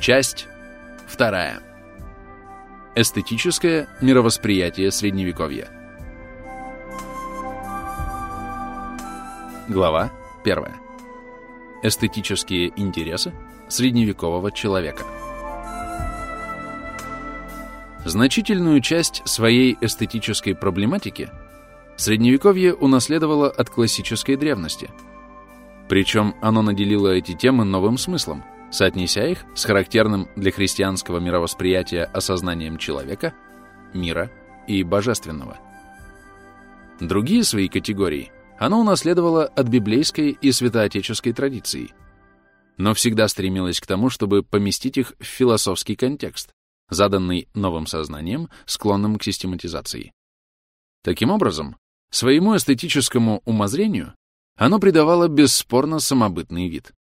Часть вторая. Эстетическое мировосприятие Средневековья. Глава 1. Эстетические интересы средневекового человека. Значительную часть своей эстетической проблематики Средневековье унаследовало от классической древности. Причем оно наделило эти темы новым смыслом, соотнеся их с характерным для христианского мировосприятия осознанием человека, мира и божественного. Другие свои категории оно унаследовало от библейской и святоотеческой традиции, но всегда стремилось к тому, чтобы поместить их в философский контекст, заданный новым сознанием, склонным к систематизации. Таким образом, Своему эстетическому умозрению оно придавало бесспорно самобытный вид.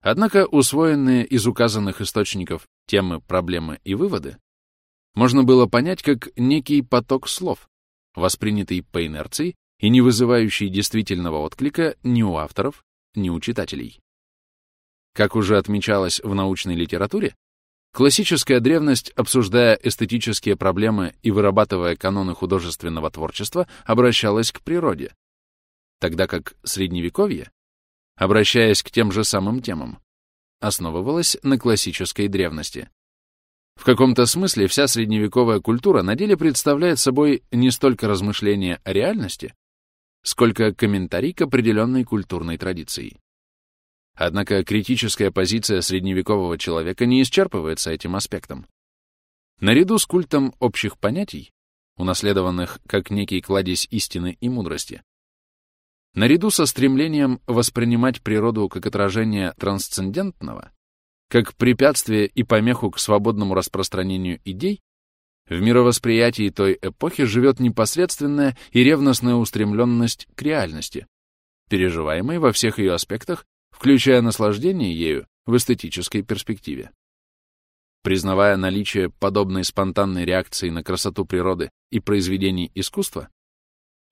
Однако усвоенные из указанных источников темы, проблемы и выводы можно было понять как некий поток слов, воспринятый по инерции и не вызывающий действительного отклика ни у авторов, ни у читателей. Как уже отмечалось в научной литературе, Классическая древность, обсуждая эстетические проблемы и вырабатывая каноны художественного творчества, обращалась к природе, тогда как Средневековье, обращаясь к тем же самым темам, основывалась на классической древности. В каком-то смысле вся средневековая культура на деле представляет собой не столько размышления о реальности, сколько комментарий к определенной культурной традиции. Однако критическая позиция средневекового человека не исчерпывается этим аспектом. Наряду с культом общих понятий, унаследованных как некий кладезь истины и мудрости, наряду со стремлением воспринимать природу как отражение трансцендентного, как препятствие и помеху к свободному распространению идей, в мировосприятии той эпохи живет непосредственная и ревностная устремленность к реальности, переживаемой во всех ее аспектах включая наслаждение ею в эстетической перспективе. Признавая наличие подобной спонтанной реакции на красоту природы и произведений искусства,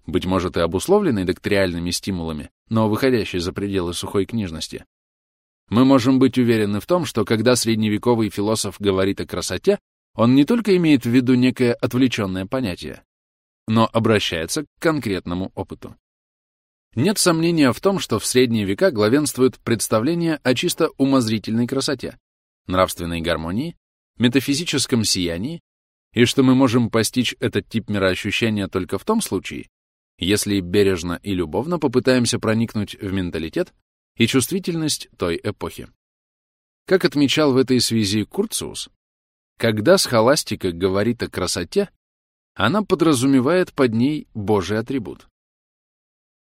быть может и обусловленной докториальными стимулами, но выходящей за пределы сухой книжности, мы можем быть уверены в том, что когда средневековый философ говорит о красоте, он не только имеет в виду некое отвлеченное понятие, но обращается к конкретному опыту. Нет сомнения в том, что в средние века главенствует представление о чисто умозрительной красоте, нравственной гармонии, метафизическом сиянии, и что мы можем постичь этот тип мироощущения только в том случае, если бережно и любовно попытаемся проникнуть в менталитет и чувствительность той эпохи. Как отмечал в этой связи Курциус, когда схоластика говорит о красоте, она подразумевает под ней Божий атрибут.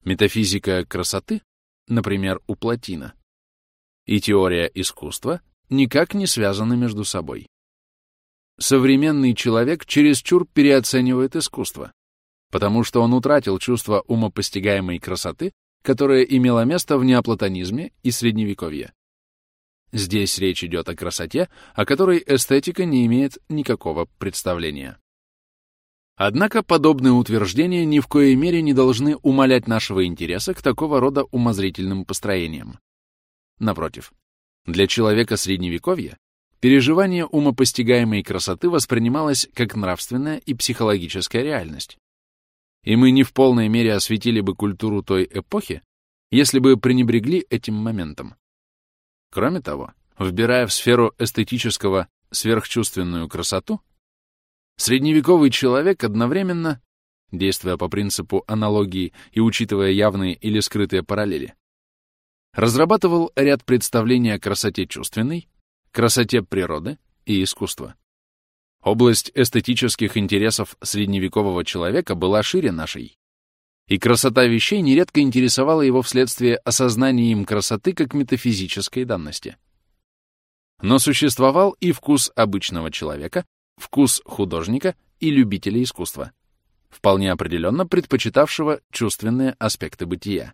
Метафизика красоты, например, у Платина, и теория искусства никак не связаны между собой. Современный человек чересчур переоценивает искусство, потому что он утратил чувство умопостигаемой красоты, которое имело место в неоплатонизме и Средневековье. Здесь речь идет о красоте, о которой эстетика не имеет никакого представления. Однако подобные утверждения ни в коей мере не должны умалять нашего интереса к такого рода умозрительным построениям. Напротив, для человека Средневековья переживание умопостигаемой красоты воспринималось как нравственная и психологическая реальность. И мы не в полной мере осветили бы культуру той эпохи, если бы пренебрегли этим моментом. Кроме того, вбирая в сферу эстетического сверхчувственную красоту, Средневековый человек одновременно, действуя по принципу аналогии и учитывая явные или скрытые параллели, разрабатывал ряд представлений о красоте чувственной, красоте природы и искусства. Область эстетических интересов средневекового человека была шире нашей, и красота вещей нередко интересовала его вследствие осознания им красоты как метафизической данности. Но существовал и вкус обычного человека, вкус художника и любителя искусства, вполне определенно предпочитавшего чувственные аспекты бытия.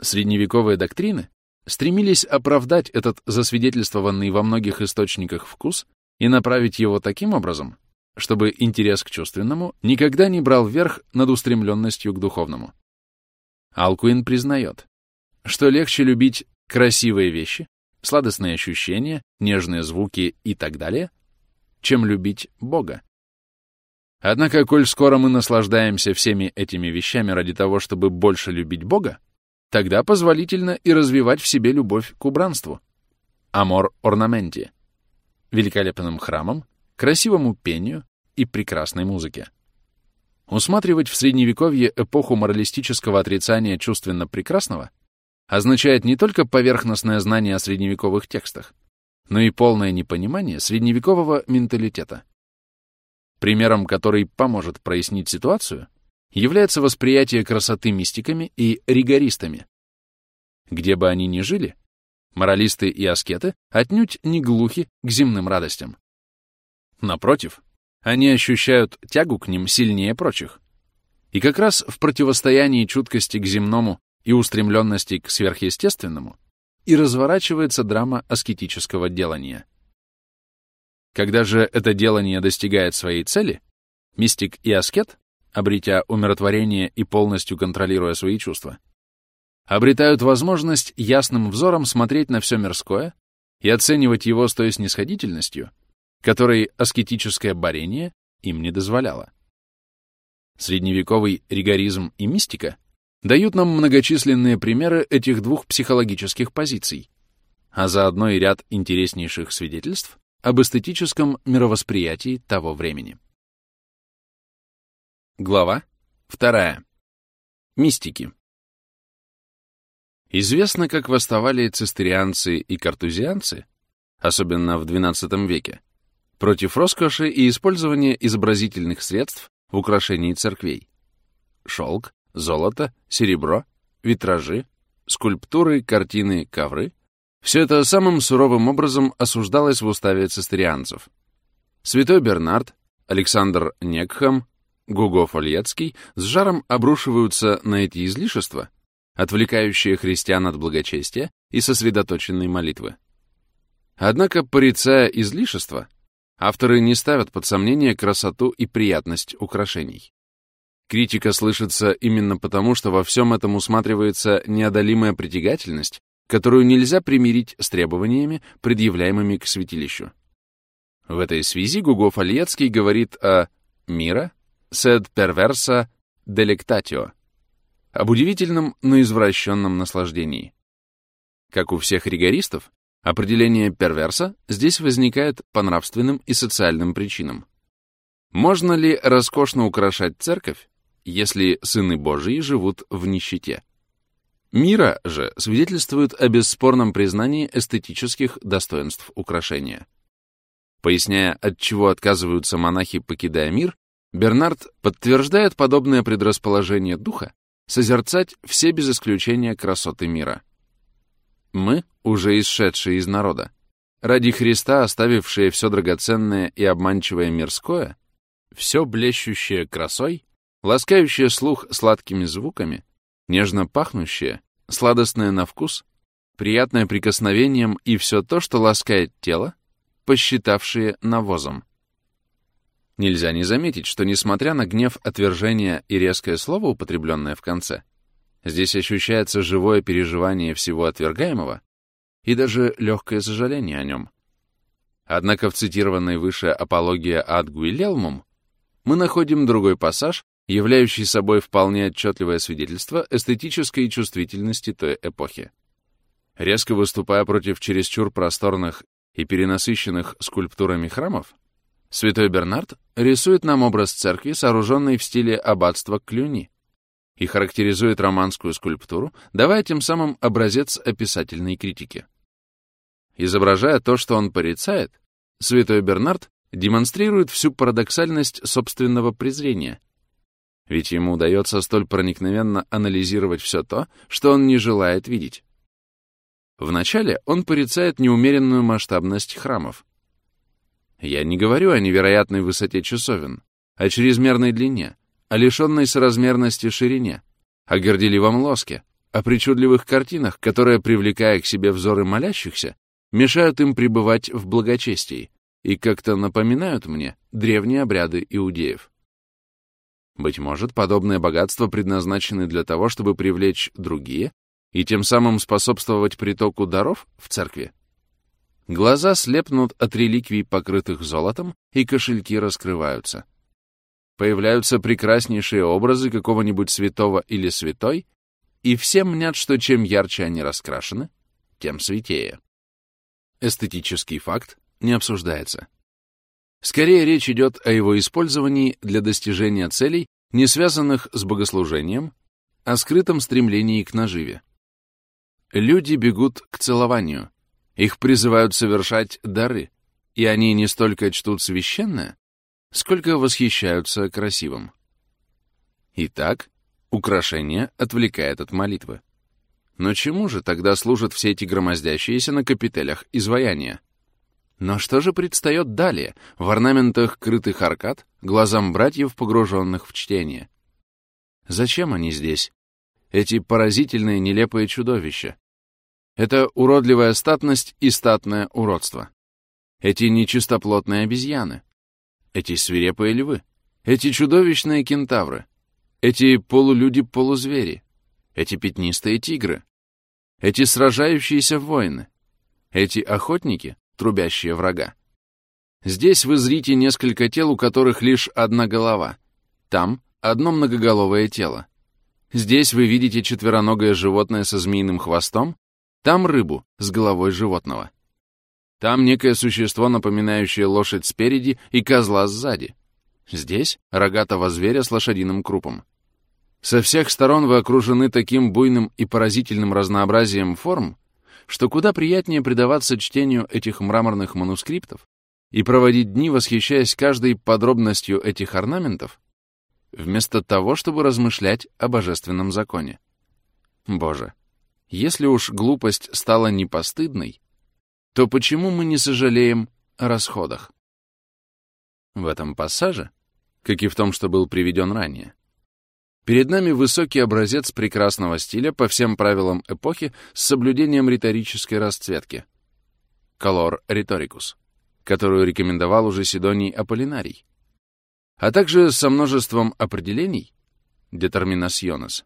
Средневековые доктрины стремились оправдать этот засвидетельствованный во многих источниках вкус и направить его таким образом, чтобы интерес к чувственному никогда не брал верх над устремленностью к духовному. Алкуин признает, что легче любить красивые вещи, сладостные ощущения, нежные звуки и так далее, чем любить Бога. Однако, коль скоро мы наслаждаемся всеми этими вещами ради того, чтобы больше любить Бога, тогда позволительно и развивать в себе любовь к убранству. Амор орнаменти. Великолепным храмам, красивому пению и прекрасной музыке. Усматривать в Средневековье эпоху моралистического отрицания чувственно прекрасного означает не только поверхностное знание о средневековых текстах, но и полное непонимание средневекового менталитета. Примером, который поможет прояснить ситуацию, является восприятие красоты мистиками и ригористами. Где бы они ни жили, моралисты и аскеты отнюдь не глухи к земным радостям. Напротив, они ощущают тягу к ним сильнее прочих. И как раз в противостоянии чуткости к земному и устремленности к сверхъестественному и разворачивается драма аскетического делания. Когда же это делание достигает своей цели, мистик и аскет, обретя умиротворение и полностью контролируя свои чувства, обретают возможность ясным взором смотреть на все мирское и оценивать его с той снисходительностью, которой аскетическое борение им не дозволяло. Средневековый ригоризм и мистика дают нам многочисленные примеры этих двух психологических позиций, а заодно и ряд интереснейших свидетельств об эстетическом мировосприятии того времени. Глава 2. Мистики. Известно, как восставали цистерианцы и картузианцы, особенно в XII веке, против роскоши и использования изобразительных средств в украшении церквей. Шелк, золото, серебро, витражи, скульптуры, картины, ковры все это самым суровым образом осуждалось в уставе цистерианцев. Святой Бернард, Александр Некхам, Гуго Фольецкий с жаром обрушиваются на эти излишества, отвлекающие христиан от благочестия и сосредоточенной молитвы. Однако, порицая излишества, авторы не ставят под сомнение красоту и приятность украшений. Критика слышится именно потому, что во всем этом усматривается неодолимая притягательность которую нельзя примирить с требованиями, предъявляемыми к святилищу. В этой связи Гуго Фальецкий говорит о «мира sed perversa delectatio» об удивительном, но извращенном наслаждении. Как у всех ригористов, определение перверса здесь возникает по нравственным и социальным причинам. Можно ли роскошно украшать церковь, если сыны Божии живут в нищете? Мира же свидетельствует о бесспорном признании эстетических достоинств украшения. Поясняя, от чего отказываются монахи, покидая мир, Бернард подтверждает подобное предрасположение духа созерцать все без исключения красоты мира. Мы, уже исшедшие из народа, ради Христа оставившие все драгоценное и обманчивое мирское, все блещущее красой, ласкающее слух сладкими звуками, нежно пахнущее, сладостное на вкус, приятное прикосновением и все то, что ласкает тело, посчитавшие навозом. Нельзя не заметить, что, несмотря на гнев отвержения и резкое слово, употребленное в конце, здесь ощущается живое переживание всего отвергаемого и даже легкое сожаление о нем. Однако в цитированной выше апология ад Гуилелмум мы находим другой пассаж, являющий собой вполне отчетливое свидетельство эстетической чувствительности той эпохи. Резко выступая против чересчур просторных и перенасыщенных скульптурами храмов, святой Бернард рисует нам образ церкви, сооруженной в стиле аббатства Клюни, и характеризует романскую скульптуру, давая тем самым образец описательной критики. Изображая то, что он порицает, святой Бернард демонстрирует всю парадоксальность собственного презрения — ведь ему удается столь проникновенно анализировать все то, что он не желает видеть. Вначале он порицает неумеренную масштабность храмов. Я не говорю о невероятной высоте часовен, о чрезмерной длине, о лишенной соразмерности ширине, о горделивом лоске, о причудливых картинах, которые, привлекая к себе взоры молящихся, мешают им пребывать в благочестии и как-то напоминают мне древние обряды иудеев. Быть может, подобные богатства предназначены для того, чтобы привлечь другие и тем самым способствовать притоку даров в церкви, Глаза слепнут от реликвий, покрытых золотом, и кошельки раскрываются. Появляются прекраснейшие образы какого-нибудь святого или святой, и все мнят, что чем ярче они раскрашены, тем святее. Эстетический факт не обсуждается. Скорее речь идет о его использовании для достижения целей, не связанных с богослужением, о скрытом стремлении к наживе. Люди бегут к целованию, их призывают совершать дары, и они не столько чтут священное, сколько восхищаются красивым. Итак, украшение отвлекает от молитвы. Но чему же тогда служат все эти громоздящиеся на капителях изваяния? Но что же предстает далее, в орнаментах крытых аркад, глазам братьев, погруженных в чтение? Зачем они здесь? Эти поразительные нелепые чудовища. Это уродливая статность и статное уродство. Эти нечистоплотные обезьяны. Эти свирепые львы. Эти чудовищные кентавры. Эти полулюди-полузвери. Эти пятнистые тигры. Эти сражающиеся воины. Эти охотники, трубящие врага. Здесь вы зрите несколько тел, у которых лишь одна голова. Там одно многоголовое тело. Здесь вы видите четвероногое животное со змеиным хвостом, там рыбу с головой животного. Там некое существо, напоминающее лошадь спереди и козла сзади. Здесь рогатого зверя с лошадиным крупом. Со всех сторон вы окружены таким буйным и поразительным разнообразием форм, что куда приятнее предаваться чтению этих мраморных манускриптов и проводить дни, восхищаясь каждой подробностью этих орнаментов, вместо того, чтобы размышлять о божественном законе. Боже, если уж глупость стала непостыдной, то почему мы не сожалеем о расходах? В этом пассаже, как и в том, что был приведен ранее, Перед нами высокий образец прекрасного стиля по всем правилам эпохи с соблюдением риторической расцветки. Color Rhetoricus, которую рекомендовал уже Сидоний Аполлинарий, а также со множеством определений determinaciones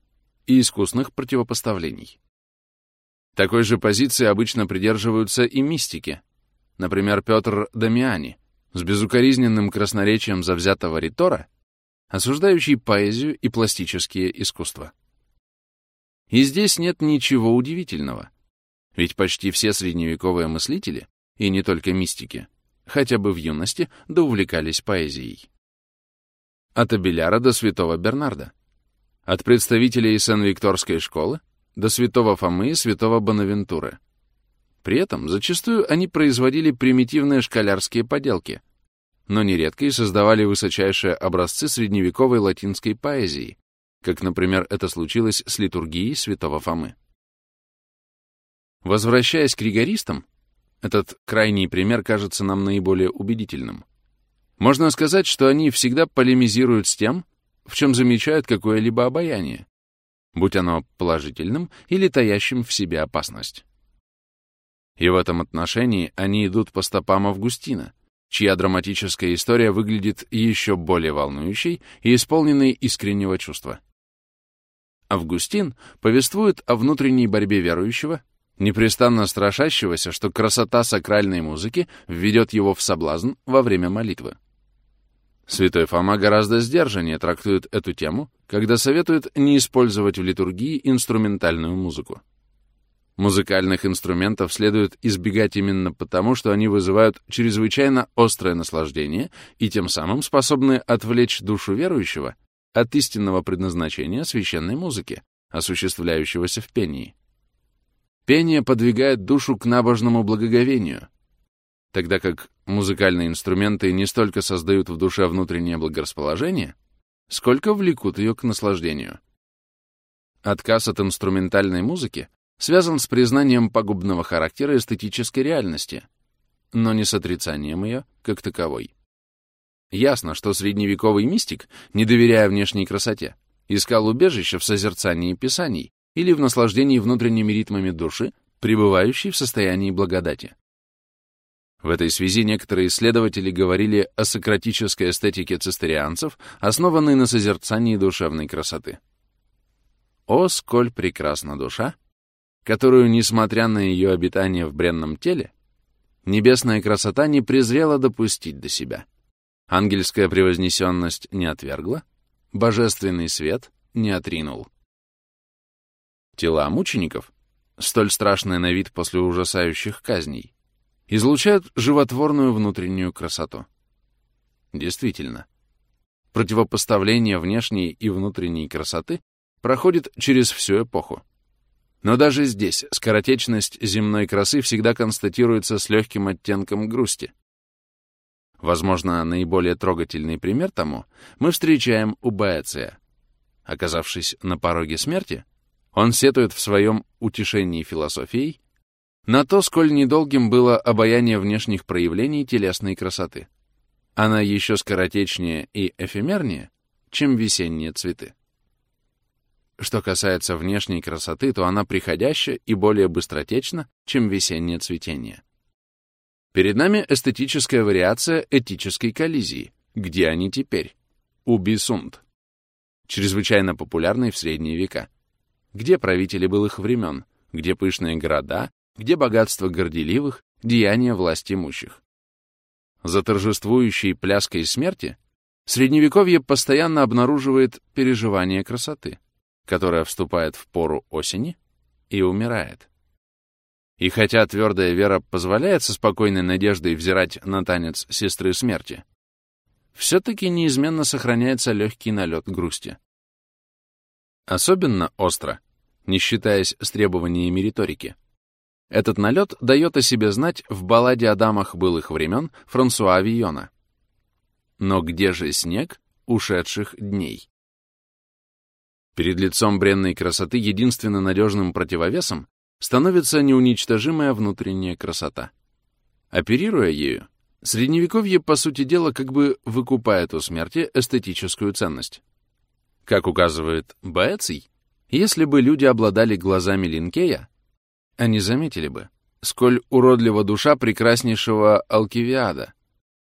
и искусных противопоставлений. Такой же позиции обычно придерживаются и мистики, например, Петр Дамиани, с безукоризненным красноречием завзятого ритора осуждающий поэзию и пластические искусства. И здесь нет ничего удивительного, ведь почти все средневековые мыслители, и не только мистики, хотя бы в юности, да увлекались поэзией. От Абеляра до святого Бернарда, от представителей Сен-Викторской школы до святого Фомы и святого Бонавентуры. При этом зачастую они производили примитивные школярские поделки — но нередко и создавали высочайшие образцы средневековой латинской поэзии, как, например, это случилось с литургией святого Фомы. Возвращаясь к ригористам, этот крайний пример кажется нам наиболее убедительным. Можно сказать, что они всегда полемизируют с тем, в чем замечают какое-либо обаяние, будь оно положительным или таящим в себе опасность. И в этом отношении они идут по стопам Августина — чья драматическая история выглядит еще более волнующей и исполненной искреннего чувства. Августин повествует о внутренней борьбе верующего, непрестанно страшащегося, что красота сакральной музыки введет его в соблазн во время молитвы. Святой Фома гораздо сдержаннее трактует эту тему, когда советует не использовать в литургии инструментальную музыку. Музыкальных инструментов следует избегать именно потому, что они вызывают чрезвычайно острое наслаждение и тем самым способны отвлечь душу верующего от истинного предназначения священной музыки, осуществляющегося в пении. Пение подвигает душу к набожному благоговению, тогда как музыкальные инструменты не столько создают в душе внутреннее благорасположение, сколько влекут ее к наслаждению. Отказ от инструментальной музыки связан с признанием пагубного характера эстетической реальности, но не с отрицанием ее как таковой. Ясно, что средневековый мистик, не доверяя внешней красоте, искал убежище в созерцании писаний или в наслаждении внутренними ритмами души, пребывающей в состоянии благодати. В этой связи некоторые исследователи говорили о сократической эстетике цистерианцев, основанной на созерцании душевной красоты. О, сколь прекрасна душа, которую, несмотря на ее обитание в бренном теле, небесная красота не презрела допустить до себя. Ангельская превознесенность не отвергла, божественный свет не отринул. Тела мучеников, столь страшные на вид после ужасающих казней, излучают животворную внутреннюю красоту. Действительно, противопоставление внешней и внутренней красоты проходит через всю эпоху. Но даже здесь скоротечность земной красы всегда констатируется с легким оттенком грусти. Возможно, наиболее трогательный пример тому мы встречаем у Боэция. Оказавшись на пороге смерти, он сетует в своем утешении философией на то, сколь недолгим было обаяние внешних проявлений телесной красоты. Она еще скоротечнее и эфемернее, чем весенние цветы. Что касается внешней красоты, то она приходяща и более быстротечна, чем весеннее цветение. Перед нами эстетическая вариация этической коллизии. Где они теперь? Убисунд. Чрезвычайно популярный в средние века. Где правители былых времен? Где пышные города? Где богатство горделивых? Деяния власть имущих? За торжествующей пляской смерти Средневековье постоянно обнаруживает переживание красоты которая вступает в пору осени и умирает. И хотя твердая вера позволяет со спокойной надеждой взирать на танец сестры смерти, все-таки неизменно сохраняется легкий налет грусти. Особенно остро, не считаясь с требованиями риторики, этот налет дает о себе знать в балладе о дамах былых времен Франсуа Вийона. Но где же снег ушедших дней? Перед лицом бренной красоты единственно надежным противовесом становится неуничтожимая внутренняя красота. Оперируя ею, Средневековье, по сути дела, как бы выкупает у смерти эстетическую ценность. Как указывает Боэций, если бы люди обладали глазами Линкея, они заметили бы, сколь уродлива душа прекраснейшего Алкивиада,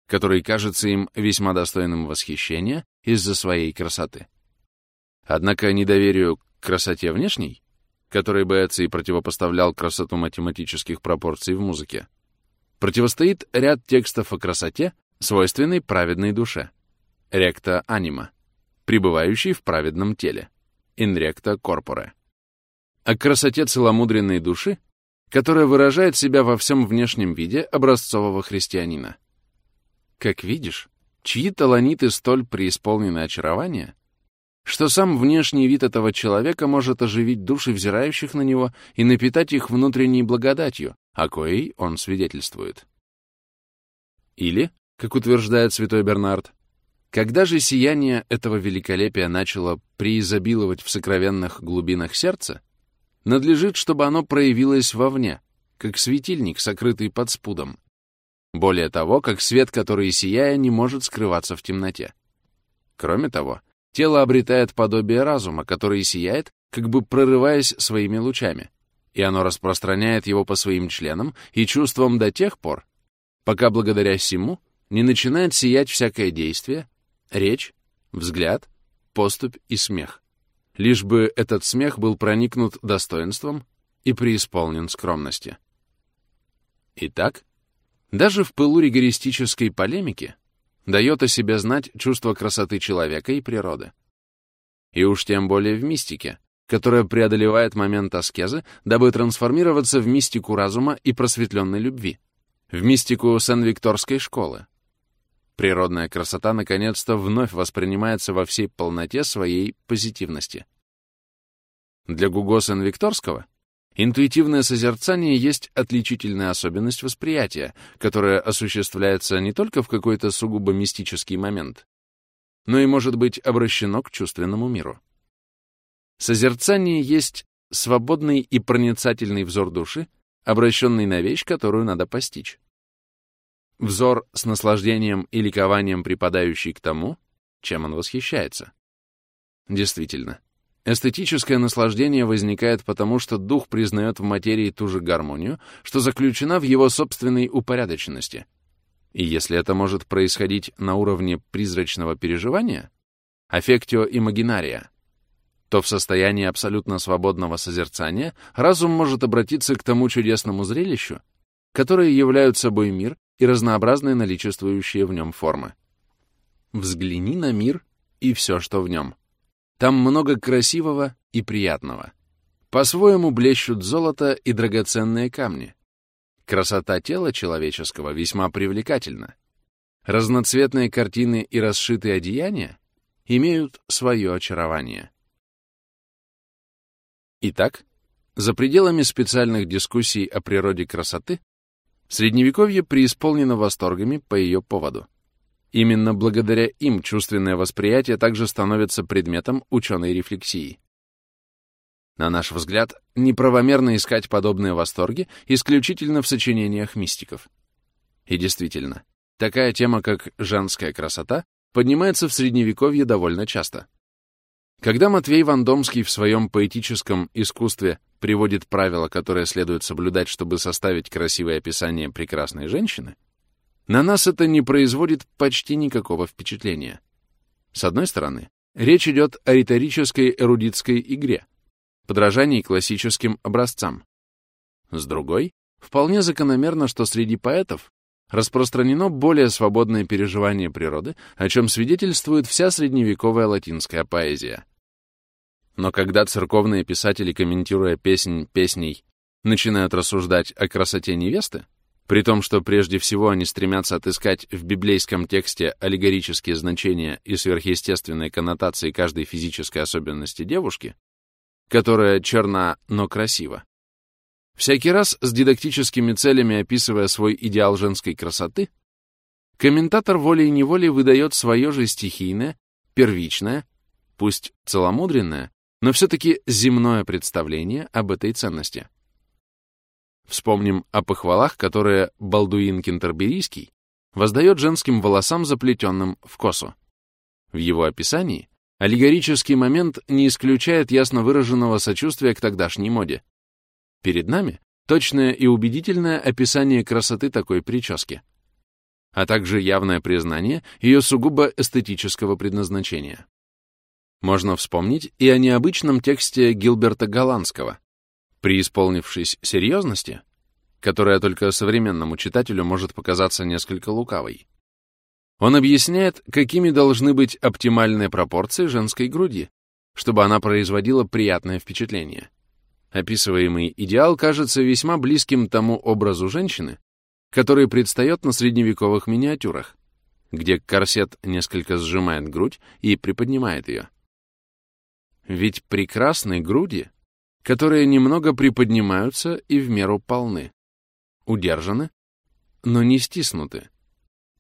который кажется им весьма достойным восхищения из-за своей красоты. Однако недоверию к красоте внешней, которой Бэци противопоставлял красоту математических пропорций в музыке, противостоит ряд текстов о красоте, свойственной праведной душе. Ректа анима, пребывающей в праведном теле. Инректа корпоре. О красоте целомудренной души, которая выражает себя во всем внешнем виде образцового христианина. Как видишь, чьи таланиты столь преисполнены очарования, что сам внешний вид этого человека может оживить души взирающих на него и напитать их внутренней благодатью, о коей он свидетельствует. Или, как утверждает святой Бернард, когда же сияние этого великолепия начало преизобиловать в сокровенных глубинах сердца, надлежит, чтобы оно проявилось вовне, как светильник, сокрытый под спудом. Более того, как свет, который, сияя, не может скрываться в темноте. Кроме того, тело обретает подобие разума, который сияет, как бы прорываясь своими лучами, и оно распространяет его по своим членам и чувствам до тех пор, пока благодаря сему не начинает сиять всякое действие, речь, взгляд, поступь и смех. Лишь бы этот смех был проникнут достоинством и преисполнен скромности. Итак, даже в пылу ригористической полемики дает о себе знать чувство красоты человека и природы. И уж тем более в мистике, которая преодолевает момент аскезы, дабы трансформироваться в мистику разума и просветленной любви, в мистику Сен-Викторской школы. Природная красота наконец-то вновь воспринимается во всей полноте своей позитивности. Для Гуго Сен-Викторского Интуитивное созерцание есть отличительная особенность восприятия, которая осуществляется не только в какой-то сугубо мистический момент, но и может быть обращено к чувственному миру. Созерцание есть свободный и проницательный взор души, обращенный на вещь, которую надо постичь. Взор с наслаждением и ликованием припадающий к тому, чем он восхищается. Действительно, Эстетическое наслаждение возникает потому, что дух признает в материи ту же гармонию, что заключена в его собственной упорядоченности. И если это может происходить на уровне призрачного переживания, аффектио имагинария, то в состоянии абсолютно свободного созерцания разум может обратиться к тому чудесному зрелищу, которые являют собой мир и разнообразные наличествующие в нем формы. Взгляни на мир и все, что в нем. Там много красивого и приятного. По-своему блещут золото и драгоценные камни. Красота тела человеческого весьма привлекательна. Разноцветные картины и расшитые одеяния имеют свое очарование. Итак, за пределами специальных дискуссий о природе красоты, Средневековье преисполнено восторгами по ее поводу. Именно благодаря им чувственное восприятие также становится предметом ученой рефлексии. На наш взгляд, неправомерно искать подобные восторги исключительно в сочинениях мистиков. И действительно, такая тема, как женская красота, поднимается в Средневековье довольно часто. Когда Матвей Вандомский в своем поэтическом искусстве приводит правила, которые следует соблюдать, чтобы составить красивое описание прекрасной женщины, на нас это не производит почти никакого впечатления. С одной стороны, речь идет о риторической эрудитской игре, подражании классическим образцам. С другой, вполне закономерно, что среди поэтов распространено более свободное переживание природы, о чем свидетельствует вся средневековая латинская поэзия. Но когда церковные писатели, комментируя песнь песней, начинают рассуждать о красоте невесты, при том, что прежде всего они стремятся отыскать в библейском тексте аллегорические значения и сверхъестественные коннотации каждой физической особенности девушки, которая черна, но красива, Всякий раз с дидактическими целями описывая свой идеал женской красоты, комментатор волей-неволей выдает свое же стихийное, первичное, пусть целомудренное, но все-таки земное представление об этой ценности. Вспомним о похвалах, которые Балдуин Кентерберийский воздает женским волосам, заплетенным в косу. В его описании аллегорический момент не исключает ясно выраженного сочувствия к тогдашней моде. Перед нами точное и убедительное описание красоты такой прически, а также явное признание ее сугубо эстетического предназначения. Можно вспомнить и о необычном тексте Гилберта Голландского, преисполнившись серьезности, которая только современному читателю может показаться несколько лукавой. Он объясняет, какими должны быть оптимальные пропорции женской груди, чтобы она производила приятное впечатление. Описываемый идеал кажется весьма близким тому образу женщины, который предстает на средневековых миниатюрах, где корсет несколько сжимает грудь и приподнимает ее. Ведь прекрасны груди, которые немного приподнимаются и в меру полны, удержаны, но не стиснуты,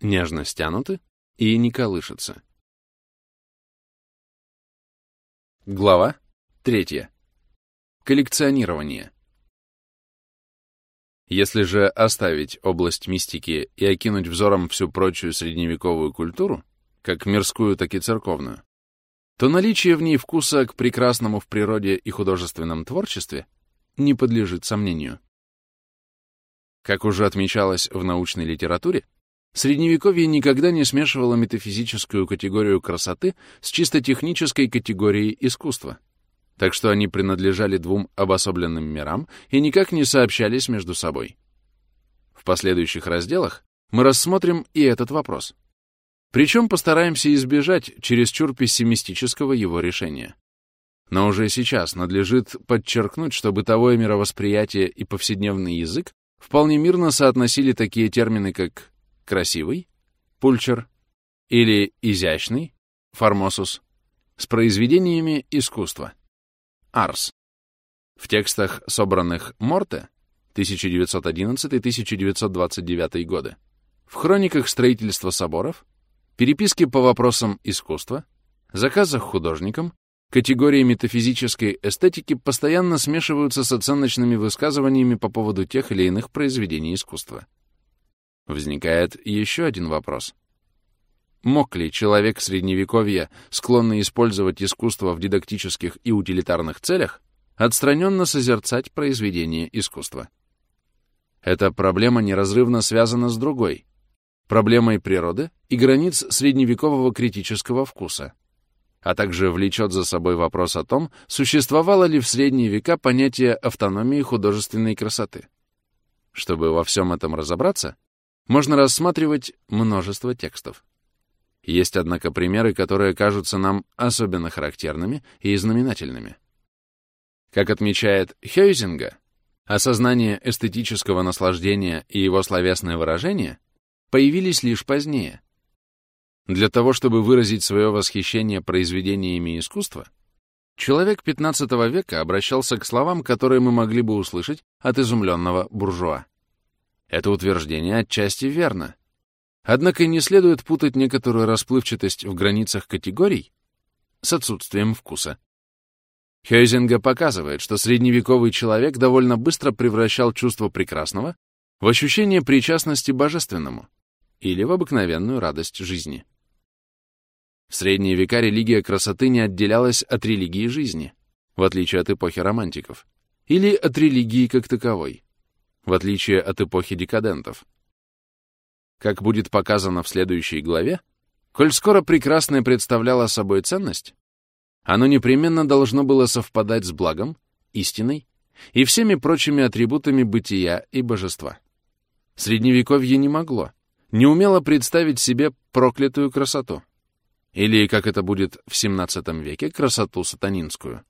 нежно стянуты и не колышутся. Глава третья. Коллекционирование. Если же оставить область мистики и окинуть взором всю прочую средневековую культуру, как мирскую, так и церковную, то наличие в ней вкуса к прекрасному в природе и художественном творчестве не подлежит сомнению. Как уже отмечалось в научной литературе, Средневековье никогда не смешивало метафизическую категорию красоты с чисто технической категорией искусства так что они принадлежали двум обособленным мирам и никак не сообщались между собой. В последующих разделах мы рассмотрим и этот вопрос. Причем постараемся избежать чересчур пессимистического его решения. Но уже сейчас надлежит подчеркнуть, что бытовое мировосприятие и повседневный язык вполне мирно соотносили такие термины, как «красивый» — «пульчер» или «изящный» — «формосус» с произведениями искусства. Арс. В текстах, собранных Морте 1911-1929 годы, в хрониках строительства соборов, переписке по вопросам искусства, заказах художникам, категории метафизической эстетики постоянно смешиваются с оценочными высказываниями по поводу тех или иных произведений искусства. Возникает еще один вопрос. Мог ли человек Средневековья, склонный использовать искусство в дидактических и утилитарных целях, отстраненно созерцать произведение искусства? Эта проблема неразрывно связана с другой — проблемой природы и границ средневекового критического вкуса, а также влечет за собой вопрос о том, существовало ли в средние века понятие автономии художественной красоты. Чтобы во всем этом разобраться, можно рассматривать множество текстов. Есть, однако, примеры, которые кажутся нам особенно характерными и знаменательными. Как отмечает Хейзинга, осознание эстетического наслаждения и его словесное выражение появились лишь позднее. Для того, чтобы выразить свое восхищение произведениями искусства, человек XV века обращался к словам, которые мы могли бы услышать от изумленного буржуа. Это утверждение отчасти верно. Однако не следует путать некоторую расплывчатость в границах категорий с отсутствием вкуса. Хейзинга показывает, что средневековый человек довольно быстро превращал чувство прекрасного в ощущение причастности божественному или в обыкновенную радость жизни. В средние века религия красоты не отделялась от религии жизни, в отличие от эпохи романтиков, или от религии как таковой, в отличие от эпохи декадентов. Как будет показано в следующей главе, коль скоро прекрасное представляло собой ценность, оно непременно должно было совпадать с благом, истиной и всеми прочими атрибутами бытия и божества. Средневековье не могло, не умело представить себе проклятую красоту. Или, как это будет в XVII веке, красоту сатанинскую.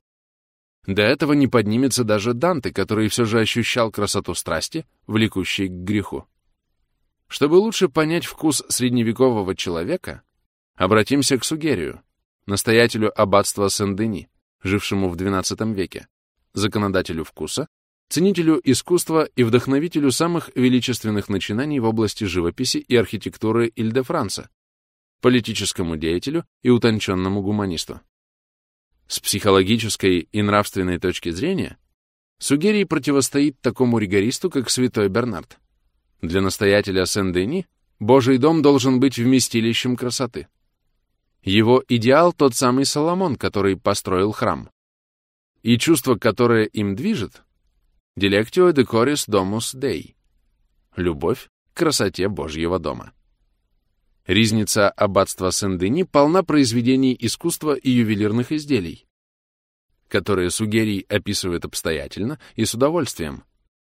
До этого не поднимется даже Данте, который все же ощущал красоту страсти, влекущей к греху. Чтобы лучше понять вкус средневекового человека, обратимся к Сугерию, настоятелю аббатства Сен-Дени, жившему в XII веке, законодателю вкуса, ценителю искусства и вдохновителю самых величественных начинаний в области живописи и архитектуры Иль-де-Франца, политическому деятелю и утонченному гуманисту. С психологической и нравственной точки зрения Сугерий противостоит такому ригористу, как святой Бернард. Для настоятеля Сен-Дени Божий дом должен быть вместилищем красоты. Его идеал — тот самый Соломон, который построил храм. И чувство, которое им движет — «Dilectio decoris domus Dei» — любовь к красоте Божьего дома. Ризница аббатства Сен-Дени полна произведений искусства и ювелирных изделий, которые Сугерий описывает обстоятельно и с удовольствием,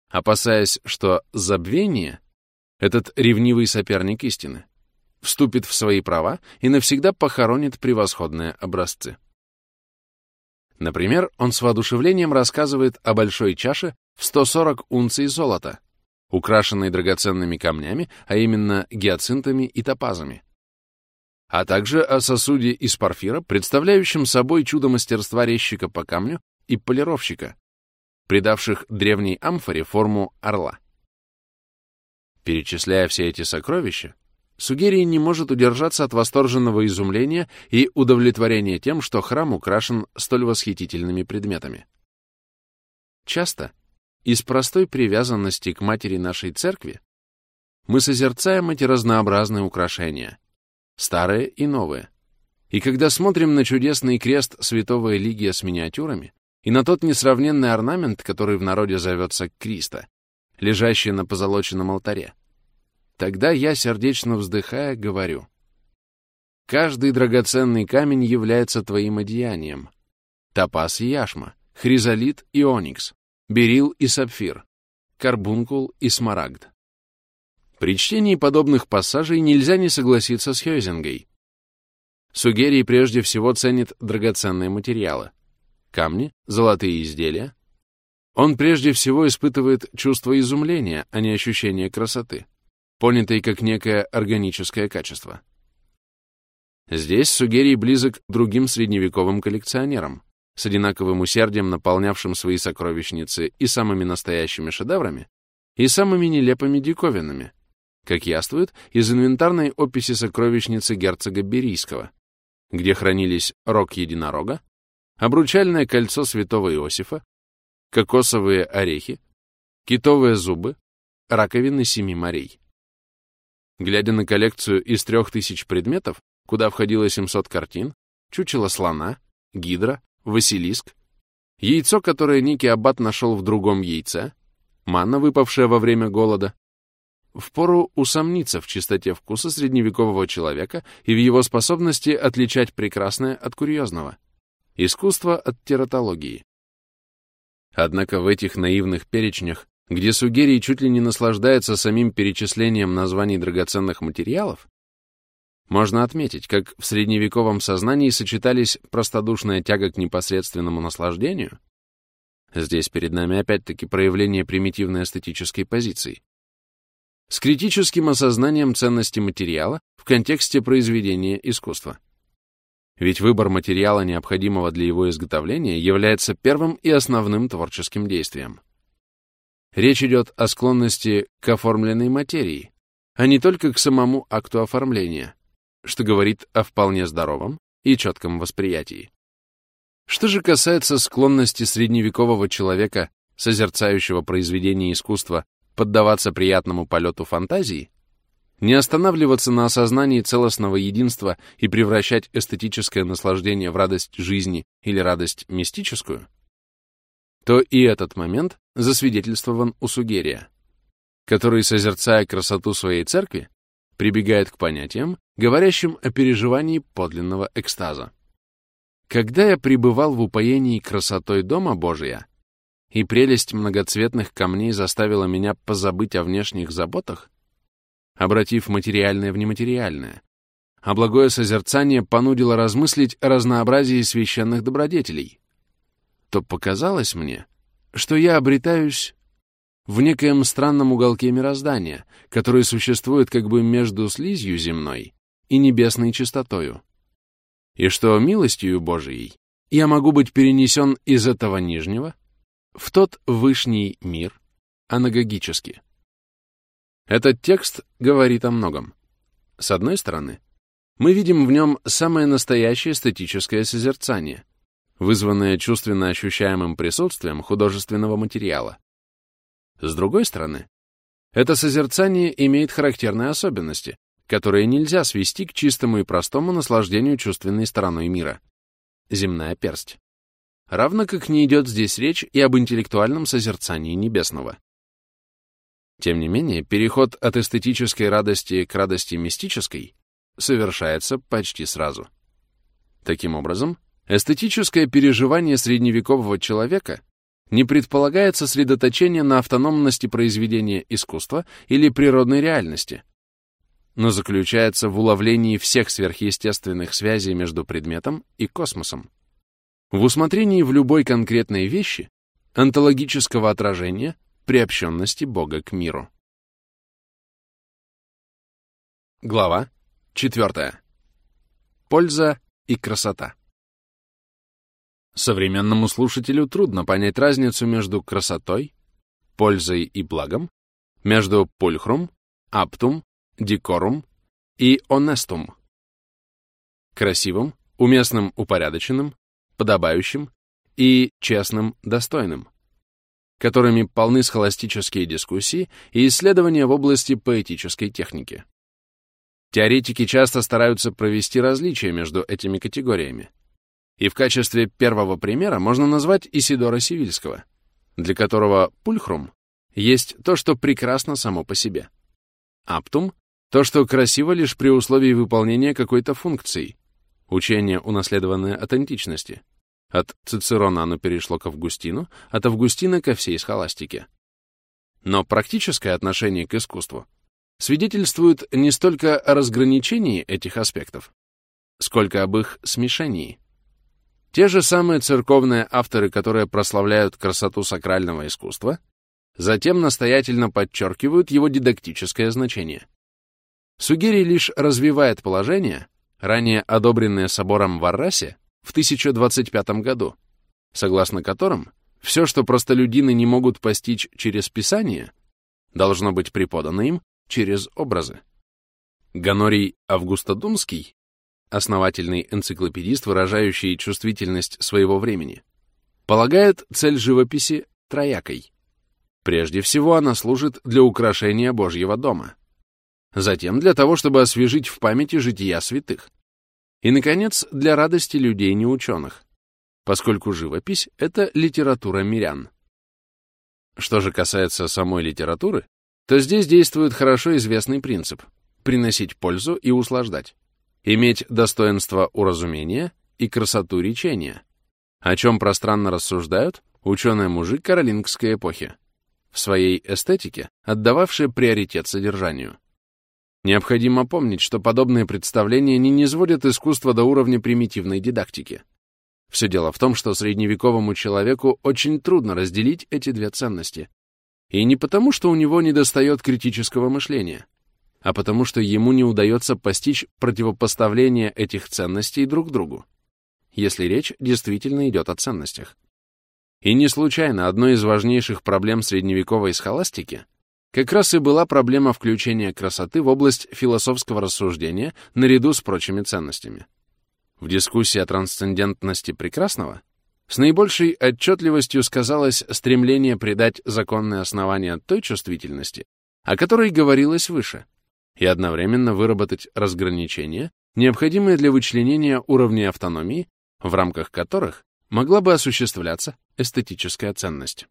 опасаясь, что забвение — этот ревнивый соперник истины — вступит в свои права и навсегда похоронит превосходные образцы. Например, он с воодушевлением рассказывает о большой чаше в 140 унций золота, украшенной драгоценными камнями, а именно гиацинтами и топазами, а также о сосуде из порфира, представляющем собой чудо мастерства резчика по камню и полировщика, придавших древней амфоре форму орла. Перечисляя все эти сокровища, Сугерий не может удержаться от восторженного изумления и удовлетворения тем, что храм украшен столь восхитительными предметами. Часто из простой привязанности к матери нашей церкви мы созерцаем эти разнообразные украшения, старые и новые. И когда смотрим на чудесный крест святого Элигия с миниатюрами и на тот несравненный орнамент, который в народе зовется Криста, лежащий на позолоченном алтаре, Тогда я, сердечно вздыхая, говорю. Каждый драгоценный камень является твоим одеянием. Топаз и яшма, хризолит и оникс, берил и сапфир, карбункул и смарагд. При чтении подобных пассажей нельзя не согласиться с Хёйзингой. Сугерий прежде всего ценит драгоценные материалы. Камни, золотые изделия. Он прежде всего испытывает чувство изумления, а не ощущение красоты понятой как некое органическое качество. Здесь Сугерий близок к другим средневековым коллекционерам, с одинаковым усердием наполнявшим свои сокровищницы и самыми настоящими шедеврами, и самыми нелепыми диковинами, как яствует из инвентарной описи сокровищницы герцога Берийского, где хранились рог единорога, обручальное кольцо святого Иосифа, кокосовые орехи, китовые зубы, раковины семи морей. Глядя на коллекцию из трех тысяч предметов, куда входило 700 картин, чучело слона, гидра, василиск, яйцо, которое некий аббат нашел в другом яйце, манна, выпавшая во время голода, впору усомниться в чистоте вкуса средневекового человека и в его способности отличать прекрасное от курьезного, искусство от тератологии. Однако в этих наивных перечнях где Сугерий чуть ли не наслаждается самим перечислением названий драгоценных материалов, можно отметить, как в средневековом сознании сочетались простодушная тяга к непосредственному наслаждению, здесь перед нами опять-таки проявление примитивной эстетической позиции, с критическим осознанием ценности материала в контексте произведения искусства. Ведь выбор материала, необходимого для его изготовления, является первым и основным творческим действием. Речь идет о склонности к оформленной материи, а не только к самому акту оформления, что говорит о вполне здоровом и четком восприятии. Что же касается склонности средневекового человека, созерцающего произведение искусства, поддаваться приятному полету фантазии, не останавливаться на осознании целостного единства и превращать эстетическое наслаждение в радость жизни или радость мистическую, то и этот момент засвидетельствован у Сугерия, который, созерцая красоту своей церкви, прибегает к понятиям, говорящим о переживании подлинного экстаза. Когда я пребывал в упоении красотой Дома Божия, и прелесть многоцветных камней заставила меня позабыть о внешних заботах, обратив материальное в нематериальное, а благое созерцание понудило размыслить о разнообразии священных добродетелей, то показалось мне, что я обретаюсь в некоем странном уголке мироздания, который существует как бы между слизью земной и небесной чистотою, и что милостью Божией я могу быть перенесен из этого нижнего в тот вышний мир анагогически. Этот текст говорит о многом. С одной стороны, мы видим в нем самое настоящее эстетическое созерцание, вызванное чувственно ощущаемым присутствием художественного материала. С другой стороны, это созерцание имеет характерные особенности, которые нельзя свести к чистому и простому наслаждению чувственной стороной мира. Земная персть. Равно как не идет здесь речь и об интеллектуальном созерцании небесного. Тем не менее, переход от эстетической радости к радости мистической совершается почти сразу. Таким образом, эстетическое переживание средневекового человека не предполагает сосредоточение на автономности произведения искусства или природной реальности, но заключается в уловлении всех сверхъестественных связей между предметом и космосом, в усмотрении в любой конкретной вещи онтологического отражения приобщенности Бога к миру. Глава 4. Польза и красота. Современному слушателю трудно понять разницу между красотой, пользой и благом, между пульхрум, аптум, декорум и онестум. Красивым, уместным, упорядоченным, подобающим и честным, достойным которыми полны схоластические дискуссии и исследования в области поэтической техники. Теоретики часто стараются провести различия между этими категориями. И в качестве первого примера можно назвать Исидора Сивильского, для которого пульхрум есть то, что прекрасно само по себе. Аптум — то, что красиво лишь при условии выполнения какой-то функции, учение, унаследованное от античности — от Цицерона оно перешло к Августину, от Августина ко всей схоластике. Но практическое отношение к искусству свидетельствует не столько о разграничении этих аспектов, сколько об их смешении. Те же самые церковные авторы, которые прославляют красоту сакрального искусства, затем настоятельно подчеркивают его дидактическое значение. Сугерий лишь развивает положение, ранее одобренное собором в Аррасе, в 1025 году, согласно которым все, что простолюдины не могут постичь через Писание, должно быть преподано им через образы. Ганорий Августодумский, основательный энциклопедист, выражающий чувствительность своего времени, полагает цель живописи троякой. Прежде всего, она служит для украшения Божьего дома. Затем для того, чтобы освежить в памяти жития святых. И, наконец, для радости людей неученых, поскольку живопись — это литература мирян. Что же касается самой литературы, то здесь действует хорошо известный принцип — приносить пользу и услаждать, иметь достоинство уразумения и красоту речения, о чем пространно рассуждают ученые-мужи каролингской эпохи, в своей эстетике отдававшее приоритет содержанию. Необходимо помнить, что подобные представления не низводят искусство до уровня примитивной дидактики. Все дело в том, что средневековому человеку очень трудно разделить эти две ценности. И не потому, что у него недостает критического мышления, а потому, что ему не удается постичь противопоставление этих ценностей друг другу, если речь действительно идет о ценностях. И не случайно одной из важнейших проблем средневековой схоластики как раз и была проблема включения красоты в область философского рассуждения наряду с прочими ценностями. В дискуссии о трансцендентности прекрасного с наибольшей отчетливостью сказалось стремление придать законные основания той чувствительности, о которой говорилось выше, и одновременно выработать разграничения, необходимые для вычленения уровней автономии, в рамках которых могла бы осуществляться эстетическая ценность.